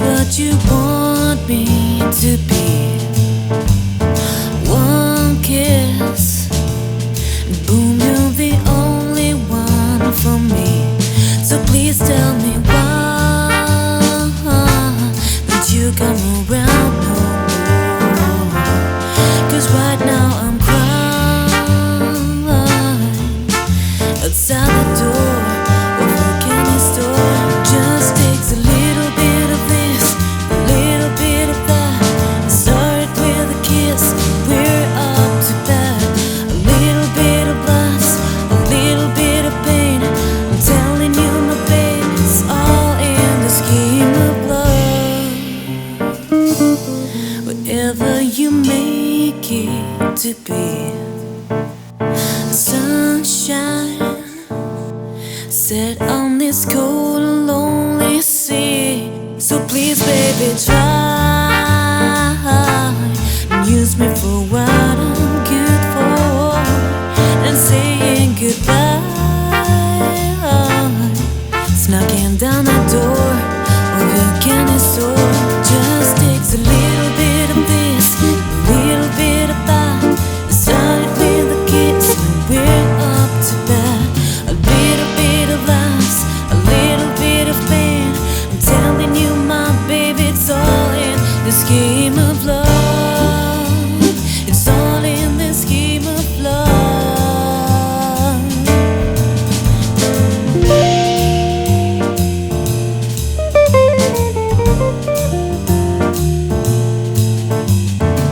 what you want me to be. One kiss, boom, you're the only one for me. So please tell me why don't you come around it to be sunshine set on this cold lonely sea. So please, baby, try and use me for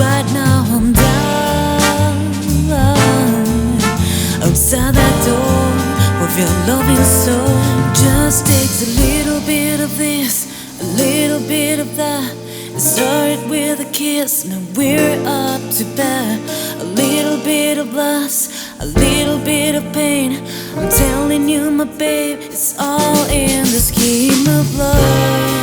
right now I'm down outside that door of your loving soul. Just takes a little bit of this, a little bit of that. It started with a kiss, now we're up to bat. A little bit of lust, a little bit of pain. I'm telling you, my babe, it's all in the scheme of love.